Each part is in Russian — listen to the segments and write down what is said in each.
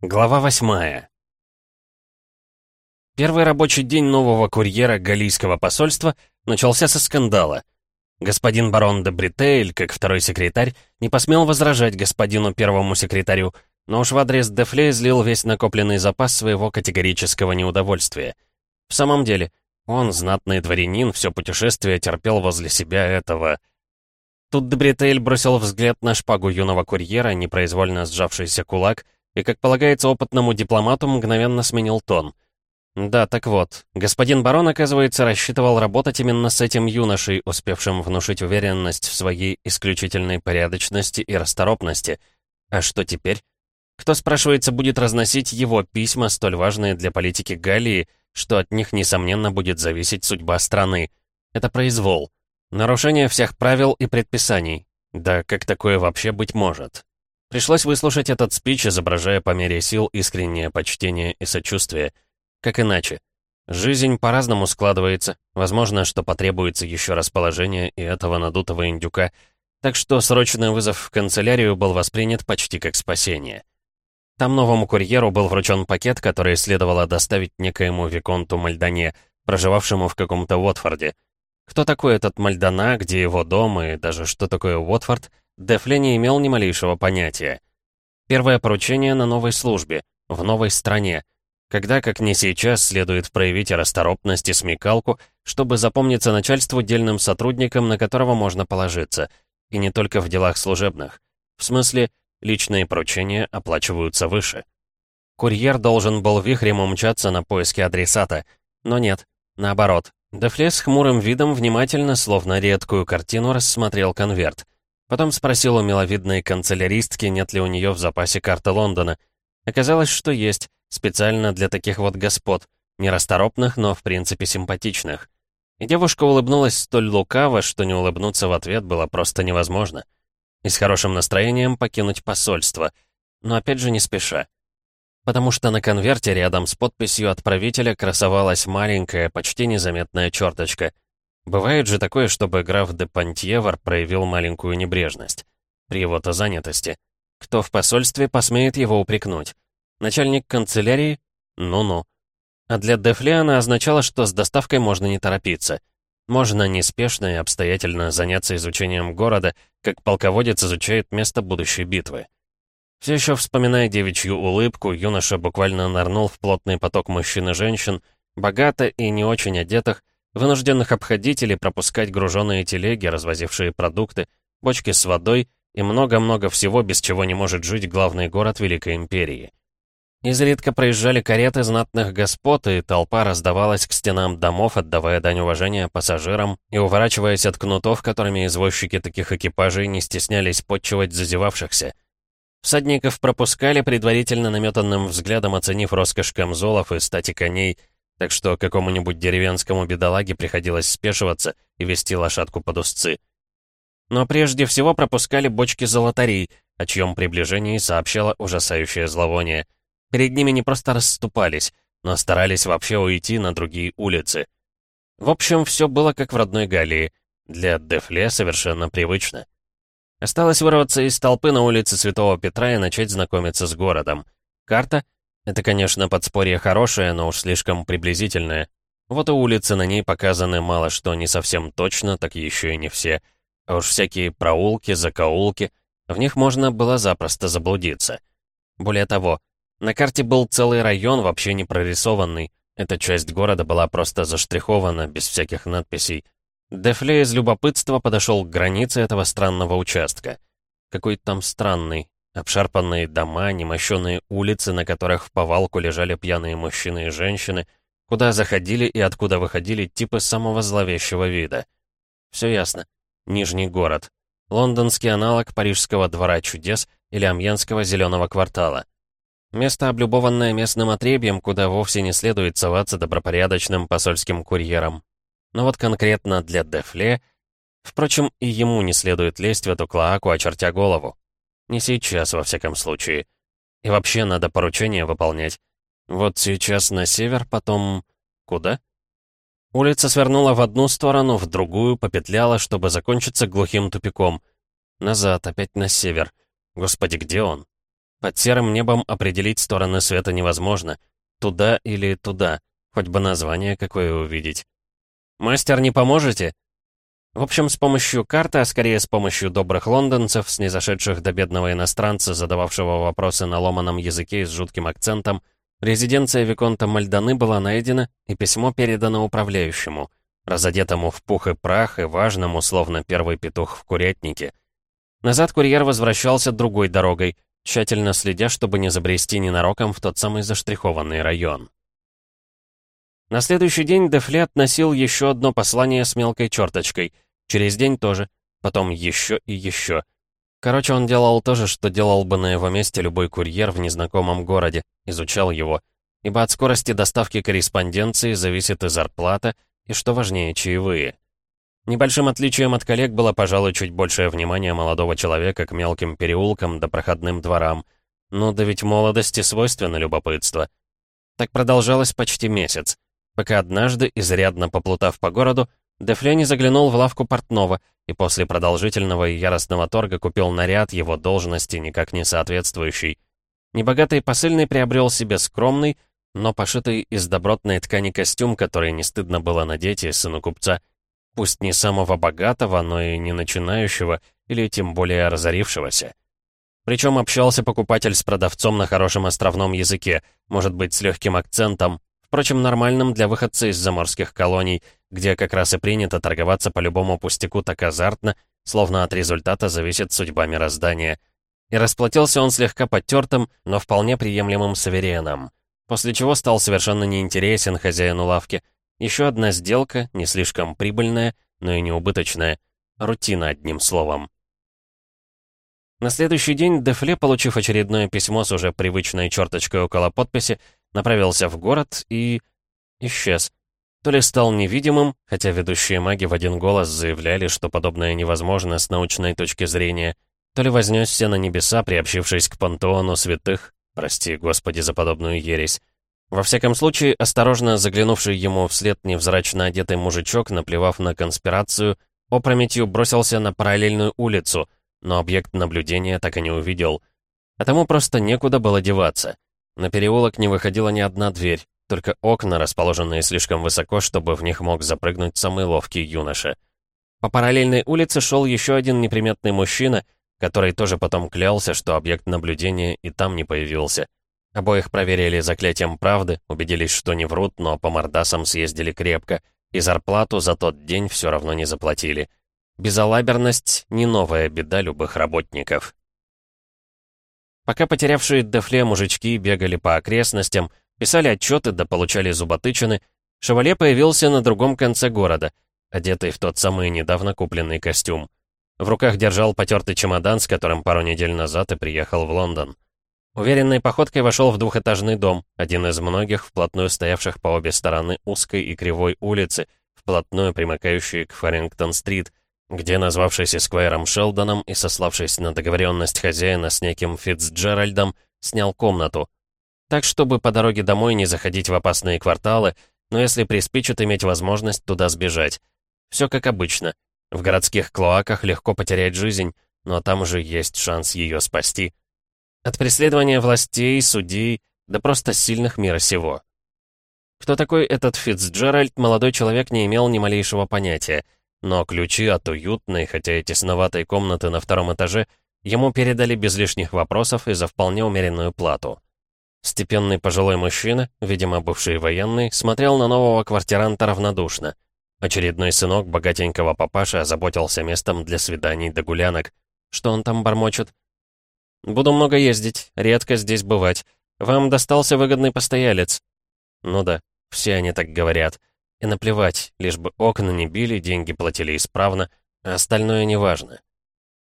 Глава восьмая. Первый рабочий день нового курьера Галийского посольства начался со скандала. Господин барон де Бритейль, как второй секретарь, не посмел возражать господину первому секретарю, но уж в адрес Дефле излил весь накопленный запас своего категорического неудовольствия. В самом деле, он, знатный дворянин, все путешествие терпел возле себя этого... Тут Дебритель бросил взгляд на шпагу юного курьера, непроизвольно сжавшийся кулак — и, как полагается опытному дипломату, мгновенно сменил тон. Да, так вот, господин барон, оказывается, рассчитывал работать именно с этим юношей, успевшим внушить уверенность в своей исключительной порядочности и расторопности. А что теперь? Кто, спрашивается, будет разносить его письма, столь важные для политики Галлии, что от них, несомненно, будет зависеть судьба страны? Это произвол. Нарушение всех правил и предписаний. Да как такое вообще быть может? Пришлось выслушать этот спич, изображая по мере сил искреннее почтение и сочувствие. Как иначе? Жизнь по-разному складывается. Возможно, что потребуется еще расположение и этого надутого индюка. Так что срочный вызов в канцелярию был воспринят почти как спасение. Там новому курьеру был вручен пакет, который следовало доставить некоему Виконту Мальдане, проживавшему в каком-то Уотфорде. Кто такой этот Мальдана, где его дом и даже что такое Уотфорд — Дефле не имел ни малейшего понятия. Первое поручение на новой службе, в новой стране. Когда, как не сейчас, следует проявить расторопность и смекалку, чтобы запомниться начальству дельным сотрудником, на которого можно положиться. И не только в делах служебных. В смысле, личные поручения оплачиваются выше. Курьер должен был вихрем умчаться на поиски адресата. Но нет, наоборот. Дефле с хмурым видом внимательно, словно редкую картину, рассмотрел конверт — Потом спросил у миловидной канцеляристки, нет ли у нее в запасе карты Лондона. Оказалось, что есть, специально для таких вот господ, нерасторопных, но в принципе симпатичных. И девушка улыбнулась столь лукаво, что не улыбнуться в ответ было просто невозможно. И с хорошим настроением покинуть посольство. Но опять же не спеша. Потому что на конверте рядом с подписью отправителя красовалась маленькая, почти незаметная черточка — Бывает же такое, чтобы граф де Пантьевар проявил маленькую небрежность. При его-то занятости. Кто в посольстве посмеет его упрекнуть? Начальник канцелярии? Ну-ну. А для Дефле она означала, что с доставкой можно не торопиться. Можно неспешно и обстоятельно заняться изучением города, как полководец изучает место будущей битвы. Все еще вспоминая девичью улыбку, юноша буквально нырнул в плотный поток мужчин и женщин, богато и не очень одетых, вынужденных обходить или пропускать груженные телеги, развозившие продукты, бочки с водой и много-много всего, без чего не может жить главный город Великой Империи. Изредка проезжали кареты знатных господ, и толпа раздавалась к стенам домов, отдавая дань уважения пассажирам и уворачиваясь от кнутов, которыми извозчики таких экипажей не стеснялись подчивать зазевавшихся. Всадников пропускали, предварительно наметанным взглядом оценив роскошь камзолов и стати коней, так что какому-нибудь деревенскому бедолаге приходилось спешиваться и вести лошадку под узцы. Но прежде всего пропускали бочки золотарей, о чьем приближении сообщало ужасающее зловоние. Перед ними не просто расступались, но старались вообще уйти на другие улицы. В общем, все было как в родной Галлии. Для Дефле совершенно привычно. Осталось вырваться из толпы на улице Святого Петра и начать знакомиться с городом. Карта — это, конечно, подспорье хорошее, но уж слишком приблизительное. Вот и улицы на ней показаны мало что не совсем точно, так еще и не все. А уж всякие проулки, закоулки, в них можно было запросто заблудиться. Более того, на карте был целый район, вообще не прорисованный. Эта часть города была просто заштрихована, без всяких надписей. Дефле из любопытства подошел к границе этого странного участка. Какой там странный, Обшарпанные дома, немощенные улицы, на которых в повалку лежали пьяные мужчины и женщины, куда заходили и откуда выходили типы самого зловещего вида. Все ясно. Нижний город. Лондонский аналог Парижского двора чудес или Амьенского зеленого квартала. Место, облюбованное местным отребьем, куда вовсе не следует соваться добропорядочным посольским курьером. Но вот конкретно для Дефле... Впрочем, и ему не следует лезть в эту клоаку, очертя голову. Не сейчас, во всяком случае. И вообще надо поручение выполнять. Вот сейчас на север, потом... Куда? Улица свернула в одну сторону, в другую, попетляла, чтобы закончиться глухим тупиком. Назад, опять на север. Господи, где он? Под серым небом определить стороны света невозможно. Туда или туда. Хоть бы название какое увидеть. «Мастер, не поможете?» В общем, с помощью карты, а скорее с помощью добрых лондонцев, снизошедших до бедного иностранца, задававшего вопросы на ломаном языке и с жутким акцентом, резиденция Виконта Мальданы была найдена, и письмо передано управляющему, разодетому в пух и прах и важному, словно первый петух в курятнике. Назад курьер возвращался другой дорогой, тщательно следя, чтобы не забрести ненароком в тот самый заштрихованный район. На следующий день Дефле относил еще одно послание с мелкой черточкой — Через день тоже. Потом еще и еще. Короче, он делал то же, что делал бы на его месте любой курьер в незнакомом городе. Изучал его. Ибо от скорости доставки корреспонденции зависит и зарплата, и, что важнее, чаевые. Небольшим отличием от коллег было, пожалуй, чуть большее внимание молодого человека к мелким переулкам да проходным дворам. Ну да ведь молодости свойственно любопытство. Так продолжалось почти месяц, пока однажды, изрядно поплутав по городу, Дефлени заглянул в лавку портного и после продолжительного и яростного торга купил наряд его должности, никак не соответствующий. Небогатый посыльный приобрел себе скромный, но пошитый из добротной ткани костюм, который не стыдно было надеть и сыну купца, пусть не самого богатого, но и не начинающего, или тем более разорившегося. Причем общался покупатель с продавцом на хорошем островном языке, может быть, с легким акцентом, впрочем, нормальным для выходца из заморских колоний, где как раз и принято торговаться по любому пустяку так азартно, словно от результата зависит судьба мироздания. И расплатился он слегка подтертым, но вполне приемлемым савереном, после чего стал совершенно неинтересен хозяину лавки. Еще одна сделка, не слишком прибыльная, но и не убыточная. Рутина, одним словом. На следующий день Дефле, получив очередное письмо с уже привычной черточкой около подписи, направился в город и... исчез. То ли стал невидимым, хотя ведущие маги в один голос заявляли, что подобное невозможно с научной точки зрения, то ли вознесся на небеса, приобщившись к пантеону святых, прости господи за подобную ересь. Во всяком случае, осторожно заглянувший ему вслед невзрачно одетый мужичок, наплевав на конспирацию, опрометью бросился на параллельную улицу, но объект наблюдения так и не увидел. А тому просто некуда было деваться. На переулок не выходила ни одна дверь, только окна, расположенные слишком высоко, чтобы в них мог запрыгнуть самый ловкий юноша. По параллельной улице шел еще один неприметный мужчина, который тоже потом клялся, что объект наблюдения и там не появился. Обоих проверили заклятием правды, убедились, что не врут, но по мордасам съездили крепко, и зарплату за тот день все равно не заплатили. Безалаберность — не новая беда любых работников. Пока потерявшие Дефле мужички бегали по окрестностям, Писали отчеты да получали зуботычины. Шевале появился на другом конце города, одетый в тот самый недавно купленный костюм. В руках держал потертый чемодан, с которым пару недель назад и приехал в Лондон. Уверенной походкой вошел в двухэтажный дом, один из многих, вплотную стоявших по обе стороны узкой и кривой улицы, вплотную примыкающей к Фарингтон-стрит, где, назвавшись Эсквайром Шелдоном и сославшись на договоренность хозяина с неким Фитцджеральдом, снял комнату, так, чтобы по дороге домой не заходить в опасные кварталы, но если приспичит иметь возможность туда сбежать. Все как обычно. В городских клоаках легко потерять жизнь, но там уже есть шанс ее спасти. От преследования властей, судей, да просто сильных мира сего. Кто такой этот Фитцджеральд, молодой человек не имел ни малейшего понятия, но ключи от уютной, хотя и тесноватой комнаты на втором этаже ему передали без лишних вопросов и за вполне умеренную плату. Степенный пожилой мужчина, видимо, бывший военный, смотрел на нового квартиранта равнодушно. Очередной сынок богатенького папаши озаботился местом для свиданий да гулянок. Что он там бормочет? «Буду много ездить, редко здесь бывать. Вам достался выгодный постоялец». Ну да, все они так говорят. И наплевать, лишь бы окна не били, деньги платили исправно, а остальное неважно.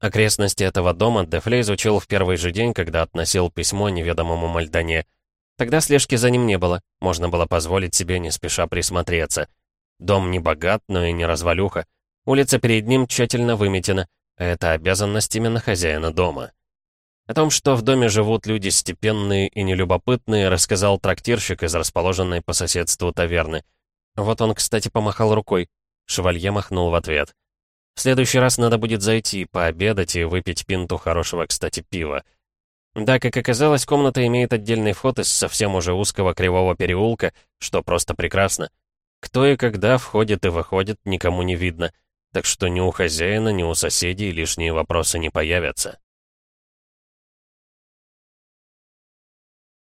Окрестности этого дома Дефле изучил в первый же день, когда относил письмо неведомому Мальдане. Тогда слежки за ним не было, можно было позволить себе не спеша присмотреться. Дом не богат, но и не развалюха. Улица перед ним тщательно выметена, а это обязанность именно хозяина дома. О том, что в доме живут люди степенные и нелюбопытные, рассказал трактирщик из расположенной по соседству таверны. Вот он, кстати, помахал рукой. Шевалье махнул в ответ. В следующий раз надо будет зайти, пообедать и выпить пинту хорошего, кстати, пива. Да, как оказалось, комната имеет отдельный вход из совсем уже узкого кривого переулка, что просто прекрасно. Кто и когда входит и выходит, никому не видно. Так что ни у хозяина, ни у соседей лишние вопросы не появятся.